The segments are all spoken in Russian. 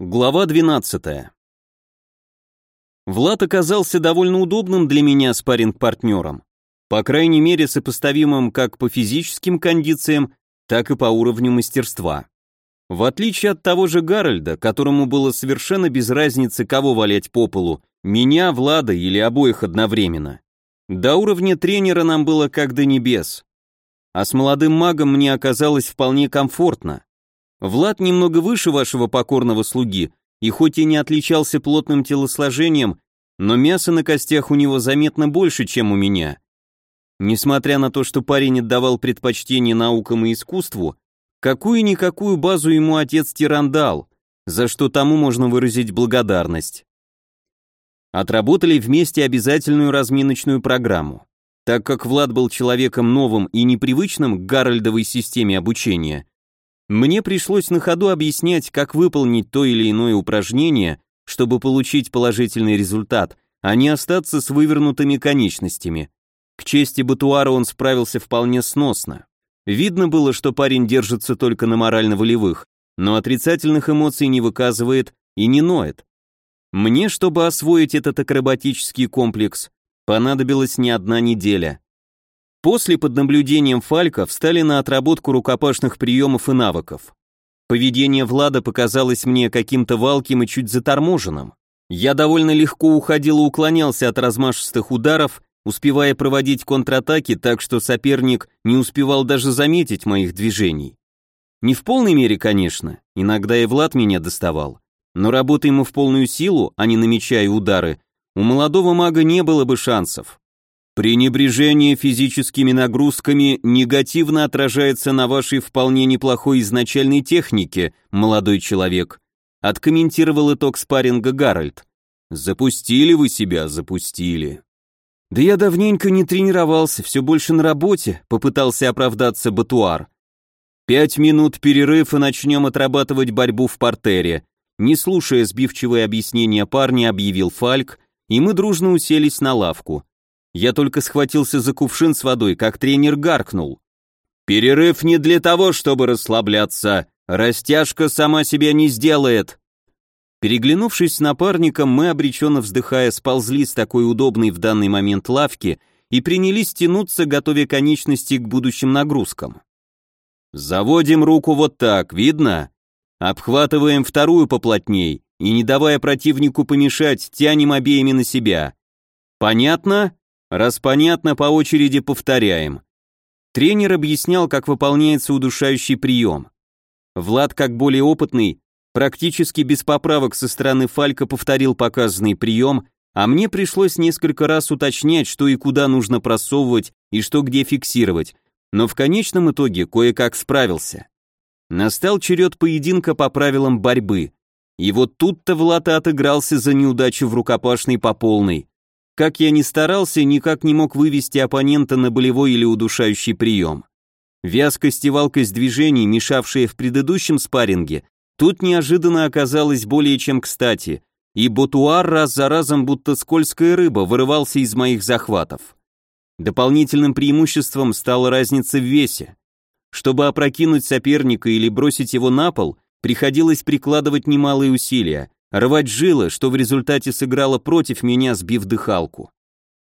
Глава 12. Влад оказался довольно удобным для меня спарринг-партнером, по крайней мере сопоставимым как по физическим кондициям, так и по уровню мастерства. В отличие от того же Гарольда, которому было совершенно без разницы, кого валять по полу, меня, Влада или обоих одновременно. До уровня тренера нам было как до небес. А с молодым магом мне оказалось вполне комфортно. Влад немного выше вашего покорного слуги, и хоть и не отличался плотным телосложением, но мяса на костях у него заметно больше, чем у меня. Несмотря на то, что парень отдавал предпочтение наукам и искусству, какую-никакую базу ему отец тиран дал, за что тому можно выразить благодарность. Отработали вместе обязательную разминочную программу. Так как Влад был человеком новым и непривычным к Гарольдовой системе обучения, мне пришлось на ходу объяснять, как выполнить то или иное упражнение, чтобы получить положительный результат, а не остаться с вывернутыми конечностями. К чести Батуара он справился вполне сносно. Видно было, что парень держится только на морально-волевых, но отрицательных эмоций не выказывает и не ноет. Мне, чтобы освоить этот акробатический комплекс, понадобилась не одна неделя. После под наблюдением Фалька встали на отработку рукопашных приемов и навыков. Поведение Влада показалось мне каким-то валким и чуть заторможенным. Я довольно легко уходил и уклонялся от размашистых ударов, успевая проводить контратаки так, что соперник не успевал даже заметить моих движений. Не в полной мере, конечно, иногда и Влад меня доставал, но работая ему в полную силу, а не намечая удары, у молодого мага не было бы шансов. Пренебрежение физическими нагрузками негативно отражается на вашей вполне неплохой изначальной технике, молодой человек, откомментировал итог спарринга Гарольд. Запустили вы себя, запустили. Да я давненько не тренировался, все больше на работе, попытался оправдаться Батуар. Пять минут перерыв и начнем отрабатывать борьбу в портере. Не слушая сбивчивые объяснения парня, объявил Фальк, и мы дружно уселись на лавку. Я только схватился за кувшин с водой, как тренер гаркнул. «Перерыв не для того, чтобы расслабляться. Растяжка сама себя не сделает». Переглянувшись с напарником, мы, обреченно вздыхая, сползли с такой удобной в данный момент лавки и принялись тянуться, готовя конечности к будущим нагрузкам. Заводим руку вот так, видно? Обхватываем вторую поплотней и, не давая противнику помешать, тянем обеими на себя. Понятно? Раз понятно, по очереди повторяем. Тренер объяснял, как выполняется удушающий прием. Влад, как более опытный, практически без поправок со стороны Фалька повторил показанный прием, а мне пришлось несколько раз уточнять, что и куда нужно просовывать и что где фиксировать, но в конечном итоге кое-как справился. Настал черед поединка по правилам борьбы. И вот тут-то Влад отыгрался за неудачу в рукопашной по полной. Как я ни старался, никак не мог вывести оппонента на болевой или удушающий прием. Вязкость и валкость движений, мешавшие в предыдущем спарринге, тут неожиданно оказалась более чем кстати, и Ботуар раз за разом, будто скользкая рыба, вырывался из моих захватов. Дополнительным преимуществом стала разница в весе. Чтобы опрокинуть соперника или бросить его на пол, приходилось прикладывать немалые усилия, рвать жилы, что в результате сыграло против меня, сбив дыхалку.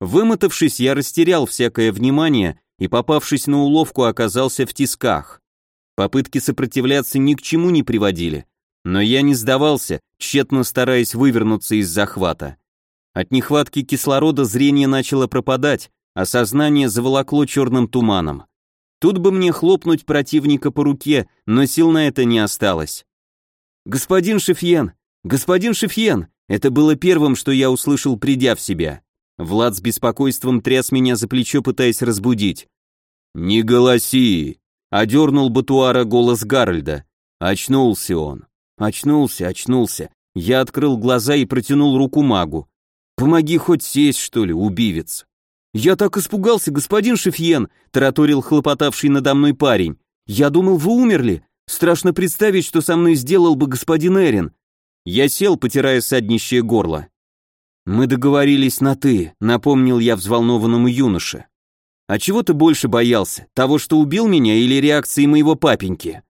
Вымотавшись, я растерял всякое внимание и, попавшись на уловку, оказался в тисках. Попытки сопротивляться ни к чему не приводили, но я не сдавался, тщетно стараясь вывернуться из захвата. От нехватки кислорода зрение начало пропадать, а сознание заволокло черным туманом. Тут бы мне хлопнуть противника по руке, но сил на это не осталось. «Господин Шефьен, «Господин Шефьен!» Это было первым, что я услышал, придя в себя. Влад с беспокойством тряс меня за плечо, пытаясь разбудить. «Не голоси!» — одернул Батуара голос Гарольда. Очнулся он. Очнулся, очнулся. Я открыл глаза и протянул руку магу. «Помоги хоть сесть, что ли, убивец!» «Я так испугался, господин Шефьен!» — тараторил хлопотавший надо мной парень. «Я думал, вы умерли. Страшно представить, что со мной сделал бы господин Эрин. Я сел, потирая саднищее горло. «Мы договорились на «ты», — напомнил я взволнованному юноше. «А чего ты больше боялся? Того, что убил меня, или реакции моего папеньки?»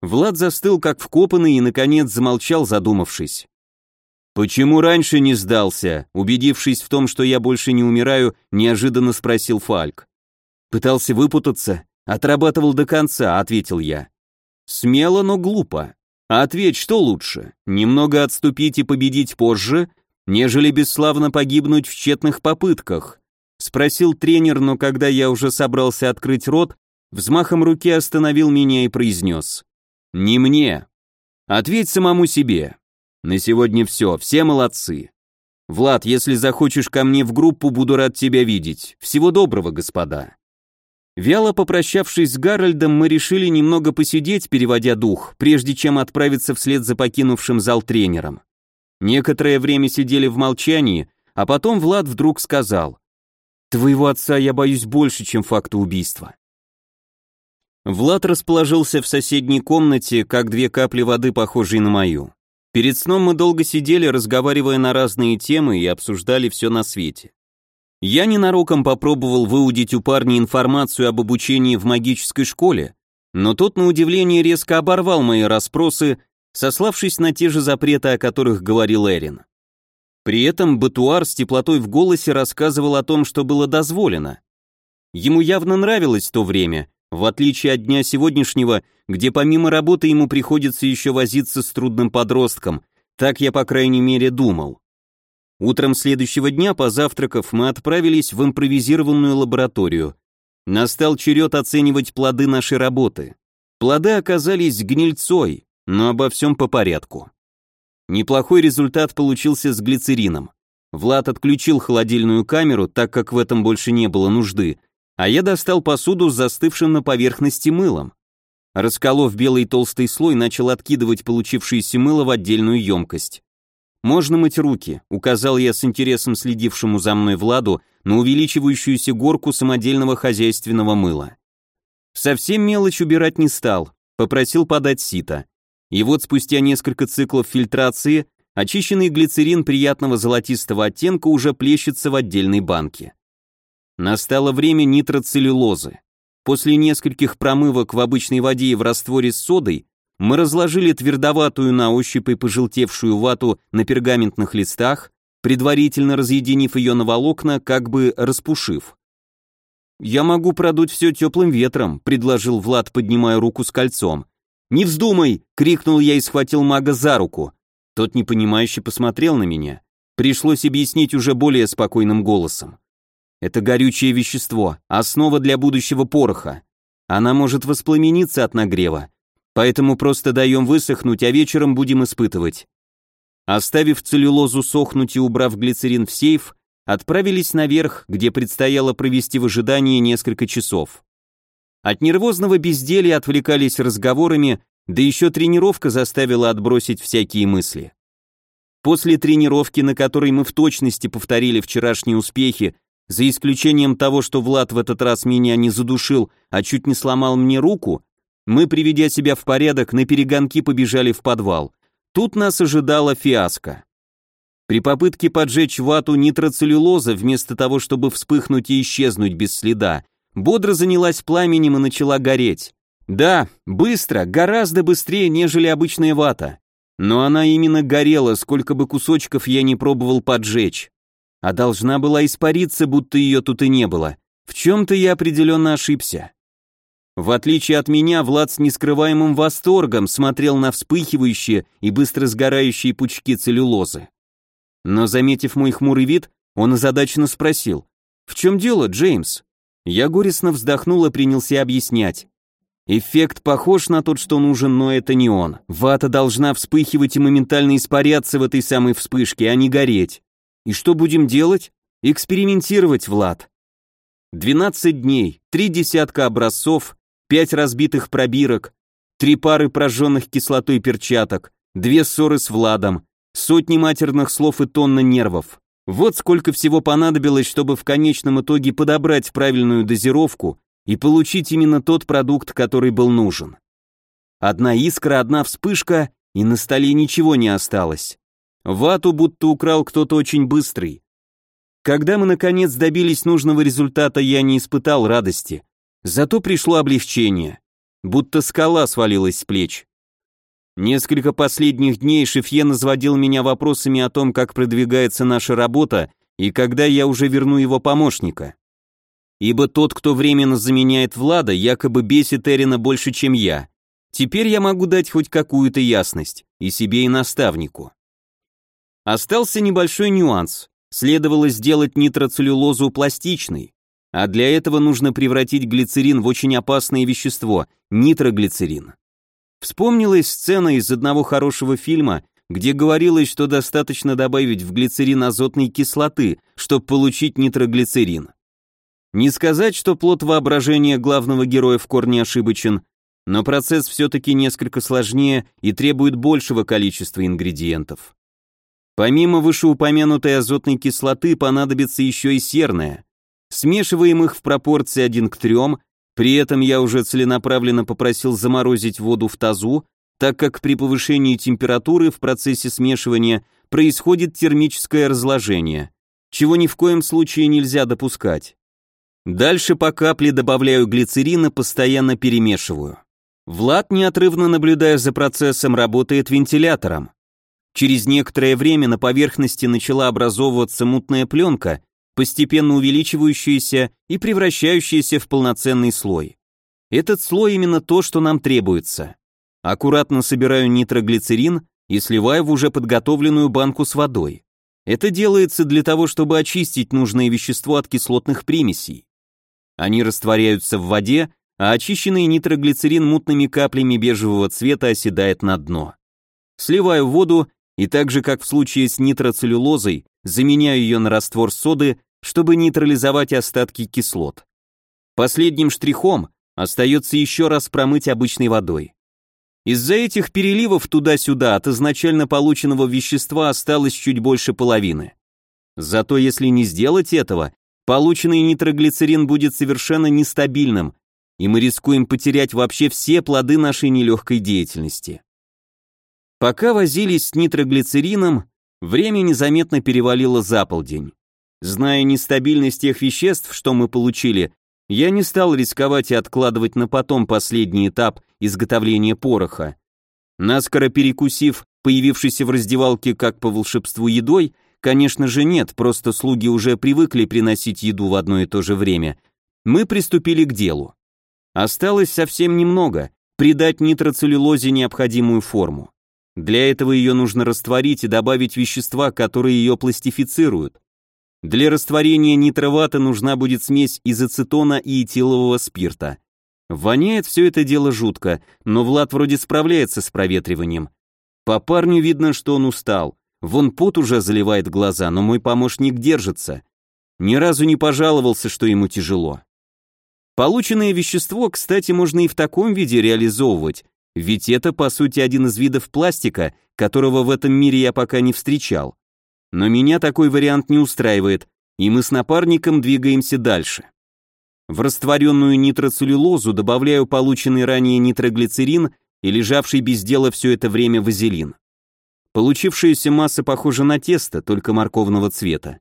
Влад застыл как вкопанный и, наконец, замолчал, задумавшись. «Почему раньше не сдался?» Убедившись в том, что я больше не умираю, неожиданно спросил Фальк. «Пытался выпутаться, отрабатывал до конца», — ответил я. «Смело, но глупо. Ответь, что лучше, немного отступить и победить позже, нежели бесславно погибнуть в тщетных попытках?» Спросил тренер, но когда я уже собрался открыть рот, взмахом руки остановил меня и произнес. «Не мне. Ответь самому себе. На сегодня все, все молодцы. Влад, если захочешь ко мне в группу, буду рад тебя видеть. Всего доброго, господа». Вяло попрощавшись с Гарольдом, мы решили немного посидеть, переводя дух, прежде чем отправиться вслед за покинувшим зал тренером. Некоторое время сидели в молчании, а потом Влад вдруг сказал, «Твоего отца я боюсь больше, чем факта убийства». Влад расположился в соседней комнате, как две капли воды, похожие на мою. Перед сном мы долго сидели, разговаривая на разные темы и обсуждали все на свете. Я ненароком попробовал выудить у парня информацию об обучении в магической школе, но тот, на удивление, резко оборвал мои расспросы, сославшись на те же запреты, о которых говорил Эрин. При этом Батуар с теплотой в голосе рассказывал о том, что было дозволено. Ему явно нравилось то время, в отличие от дня сегодняшнего, где помимо работы ему приходится еще возиться с трудным подростком, так я, по крайней мере, думал. Утром следующего дня, позавтракав, мы отправились в импровизированную лабораторию. Настал черед оценивать плоды нашей работы. Плоды оказались гнильцой, но обо всем по порядку. Неплохой результат получился с глицерином. Влад отключил холодильную камеру, так как в этом больше не было нужды, а я достал посуду с застывшим на поверхности мылом. Расколов белый толстый слой, начал откидывать получившееся мыло в отдельную емкость. «Можно мыть руки», — указал я с интересом следившему за мной Владу на увеличивающуюся горку самодельного хозяйственного мыла. Совсем мелочь убирать не стал, попросил подать сито. И вот спустя несколько циклов фильтрации очищенный глицерин приятного золотистого оттенка уже плещется в отдельной банке. Настало время нитроцеллюлозы. После нескольких промывок в обычной воде и в растворе с содой мы разложили твердоватую на ощупь и пожелтевшую вату на пергаментных листах, предварительно разъединив ее на волокна, как бы распушив. «Я могу продуть все теплым ветром», — предложил Влад, поднимая руку с кольцом. «Не вздумай!» — крикнул я и схватил мага за руку. Тот непонимающе посмотрел на меня. Пришлось объяснить уже более спокойным голосом. «Это горючее вещество, основа для будущего пороха. Она может воспламениться от нагрева, Поэтому просто даем высохнуть, а вечером будем испытывать. Оставив целлюлозу сохнуть и убрав глицерин в сейф, отправились наверх, где предстояло провести в ожидании несколько часов. От нервозного безделья отвлекались разговорами, да еще тренировка заставила отбросить всякие мысли. После тренировки, на которой мы в точности повторили вчерашние успехи, за исключением того, что Влад в этот раз меня не задушил, а чуть не сломал мне руку, мы, приведя себя в порядок, на перегонки побежали в подвал. Тут нас ожидала фиаско. При попытке поджечь вату нитроцеллюлоза, вместо того, чтобы вспыхнуть и исчезнуть без следа, бодро занялась пламенем и начала гореть. Да, быстро, гораздо быстрее, нежели обычная вата. Но она именно горела, сколько бы кусочков я не пробовал поджечь. А должна была испариться, будто ее тут и не было. В чем-то я определенно ошибся. В отличие от меня, Влад с нескрываемым восторгом смотрел на вспыхивающие и быстро сгорающие пучки целлюлозы. Но, заметив мой хмурый вид, он озадаченно спросил, «В чем дело, Джеймс?» Я горестно вздохнул и принялся объяснять. Эффект похож на тот, что нужен, но это не он. Вата должна вспыхивать и моментально испаряться в этой самой вспышке, а не гореть. И что будем делать? Экспериментировать, Влад. 12 дней, три десятка образцов, пять разбитых пробирок, три пары прожженных кислотой перчаток, две ссоры с Владом, сотни матерных слов и тонна нервов. Вот сколько всего понадобилось, чтобы в конечном итоге подобрать правильную дозировку и получить именно тот продукт, который был нужен. Одна искра, одна вспышка, и на столе ничего не осталось. Вату будто украл кто-то очень быстрый. Когда мы наконец добились нужного результата, я не испытал радости. Зато пришло облегчение. Будто скала свалилась с плеч. Несколько последних дней Шефьен изводил меня вопросами о том, как продвигается наша работа и когда я уже верну его помощника. Ибо тот, кто временно заменяет Влада, якобы бесит Эрина больше, чем я. Теперь я могу дать хоть какую-то ясность, и себе, и наставнику. Остался небольшой нюанс. Следовало сделать нитроцеллюлозу пластичной, а для этого нужно превратить глицерин в очень опасное вещество – нитроглицерин. Вспомнилась сцена из одного хорошего фильма, где говорилось, что достаточно добавить в глицерин азотной кислоты, чтобы получить нитроглицерин. Не сказать, что плод воображения главного героя в корне ошибочен, но процесс все-таки несколько сложнее и требует большего количества ингредиентов. Помимо вышеупомянутой азотной кислоты понадобится еще и серная. Смешиваем их в пропорции 1 к 3, при этом я уже целенаправленно попросил заморозить воду в тазу, так как при повышении температуры в процессе смешивания происходит термическое разложение, чего ни в коем случае нельзя допускать. Дальше по капле добавляю глицерина, постоянно перемешиваю. Влад, неотрывно наблюдая за процессом, работает вентилятором. Через некоторое время на поверхности начала образовываться мутная пленка, постепенно увеличивающаяся и превращающаяся в полноценный слой. Этот слой именно то, что нам требуется. Аккуратно собираю нитроглицерин и сливаю в уже подготовленную банку с водой. Это делается для того, чтобы очистить нужное вещество от кислотных примесей. Они растворяются в воде, а очищенный нитроглицерин мутными каплями бежевого цвета оседает на дно. Сливаю воду и так же, как в случае с нитроцеллюлозой, заменяю ее на раствор соды, чтобы нейтрализовать остатки кислот. Последним штрихом остается еще раз промыть обычной водой. Из-за этих переливов туда-сюда от изначально полученного вещества осталось чуть больше половины. Зато если не сделать этого, полученный нитроглицерин будет совершенно нестабильным, и мы рискуем потерять вообще все плоды нашей нелегкой деятельности. Пока возились с нитроглицерином, время незаметно перевалило за полдень. Зная нестабильность тех веществ, что мы получили, я не стал рисковать и откладывать на потом последний этап изготовления пороха. Наскоро перекусив появившейся в раздевалке как по волшебству едой, конечно же нет, просто слуги уже привыкли приносить еду в одно и то же время, мы приступили к делу. Осталось совсем немного, придать нитроцеллюлозе необходимую форму. Для этого ее нужно растворить и добавить вещества, которые ее пластифицируют. Для растворения нитровата нужна будет смесь из ацетона и этилового спирта. Воняет все это дело жутко, но Влад вроде справляется с проветриванием. По парню видно, что он устал. Вон пот уже заливает глаза, но мой помощник держится. Ни разу не пожаловался, что ему тяжело. Полученное вещество, кстати, можно и в таком виде реализовывать, ведь это, по сути, один из видов пластика, которого в этом мире я пока не встречал. Но меня такой вариант не устраивает, и мы с напарником двигаемся дальше. В растворенную нитроцеллюлозу добавляю полученный ранее нитроглицерин и лежавший без дела все это время вазелин. Получившаяся масса похожа на тесто, только морковного цвета.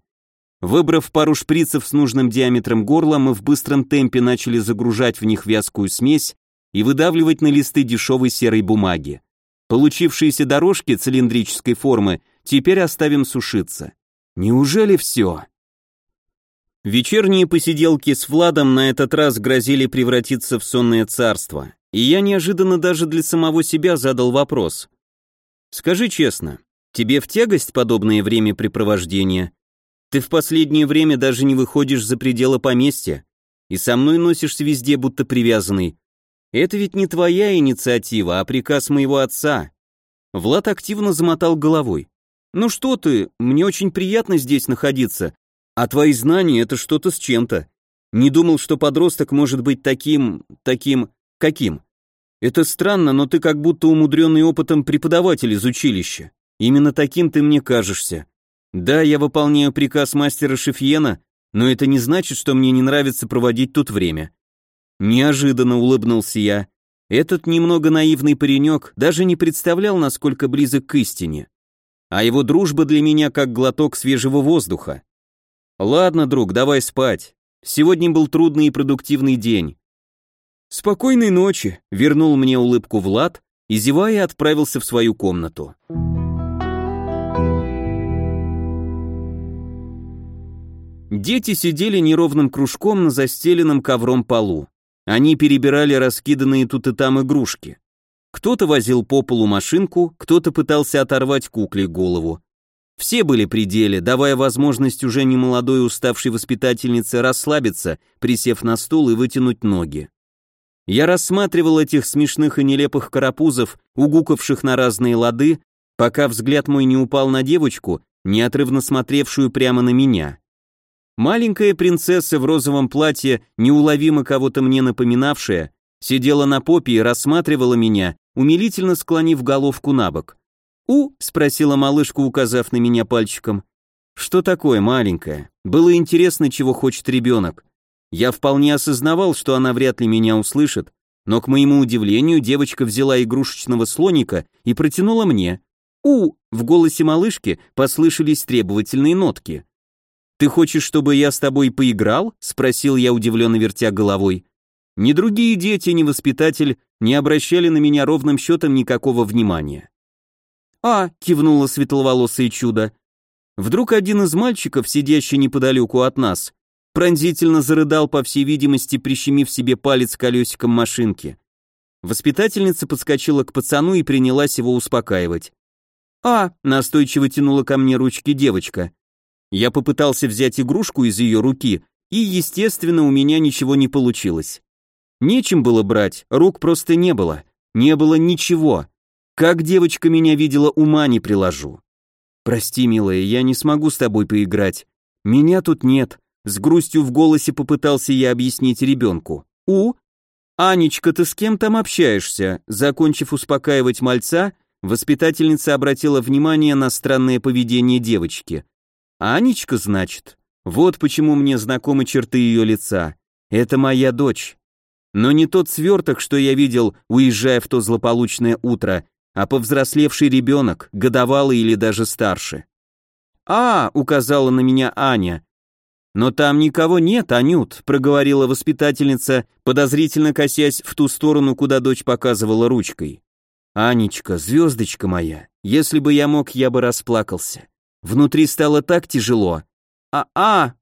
Выбрав пару шприцев с нужным диаметром горла, мы в быстром темпе начали загружать в них вязкую смесь и выдавливать на листы дешевой серой бумаги. Получившиеся дорожки цилиндрической формы теперь оставим сушиться. Неужели все? Вечерние посиделки с Владом на этот раз грозили превратиться в сонное царство, и я неожиданно даже для самого себя задал вопрос. «Скажи честно, тебе в тягость подобное времяпрепровождение? Ты в последнее время даже не выходишь за пределы поместья, и со мной носишься везде, будто привязанный, это ведь не твоя инициатива, а приказ моего отца. Влад активно замотал головой. Ну что ты, мне очень приятно здесь находиться, а твои знания это что-то с чем-то. Не думал, что подросток может быть таким, таким, каким. Это странно, но ты как будто умудренный опытом преподаватель из училища. Именно таким ты мне кажешься. Да, я выполняю приказ мастера Шефьена, но это не значит, что мне не нравится проводить тут время. Неожиданно улыбнулся я. Этот немного наивный паренек даже не представлял, насколько близок к истине. А его дружба для меня как глоток свежего воздуха. Ладно, друг, давай спать. Сегодня был трудный и продуктивный день. Спокойной ночи, вернул мне улыбку Влад, и, зевая, отправился в свою комнату. Дети сидели неровным кружком на застеленном ковром полу. Они перебирали раскиданные тут и там игрушки. Кто-то возил по полу машинку, кто-то пытался оторвать кукле голову. Все были при деле, давая возможность уже немолодой уставшей воспитательнице расслабиться, присев на стул и вытянуть ноги. Я рассматривал этих смешных и нелепых карапузов, угукавших на разные лады, пока взгляд мой не упал на девочку, неотрывно смотревшую прямо на меня. Маленькая принцесса в розовом платье, неуловимо кого-то мне напоминавшая, сидела на попе и рассматривала меня, умилительно склонив головку на бок. «У?» — спросила малышка, указав на меня пальчиком. «Что такое, маленькая?» Было интересно, чего хочет ребенок. Я вполне осознавал, что она вряд ли меня услышит, но, к моему удивлению, девочка взяла игрушечного слоника и протянула мне. «У!» — в голосе малышки послышались требовательные нотки. «Ты хочешь, чтобы я с тобой поиграл?» — спросил я, удивленно вертя головой. Ни другие дети, ни воспитатель не обращали на меня ровным счетом никакого внимания. «А», — кивнуло светловолосое чудо. Вдруг один из мальчиков, сидящий неподалеку от нас, пронзительно зарыдал, по всей видимости, прищемив себе палец колесиком машинки. Воспитательница подскочила к пацану и принялась его успокаивать. «А», — настойчиво тянула ко мне ручки девочка. Я попытался взять игрушку из ее руки, и, естественно, у меня ничего не получилось. Нечем было брать, рук просто не было. Не было ничего. Как девочка меня видела, ума не приложу. Прости, милая, я не смогу с тобой поиграть. Меня тут нет. С грустью в голосе попытался я объяснить ребенку. У? Анечка, ты с кем там общаешься? Закончив успокаивать мальца, воспитательница обратила внимание на странное поведение девочки. Анечка, значит? Вот почему мне знакомы черты ее лица. Это моя дочь. Но не тот сверток, что я видел, уезжая в то злополучное утро, а повзрослевший ребенок, годовалый или даже старше. «А!» — указала на меня Аня. «Но там никого нет, Анют», — проговорила воспитательница, подозрительно косясь в ту сторону, куда дочь показывала ручкой. «Анечка, звездочка моя, если бы я мог, я бы расплакался. Внутри стало так тяжело. А-а!»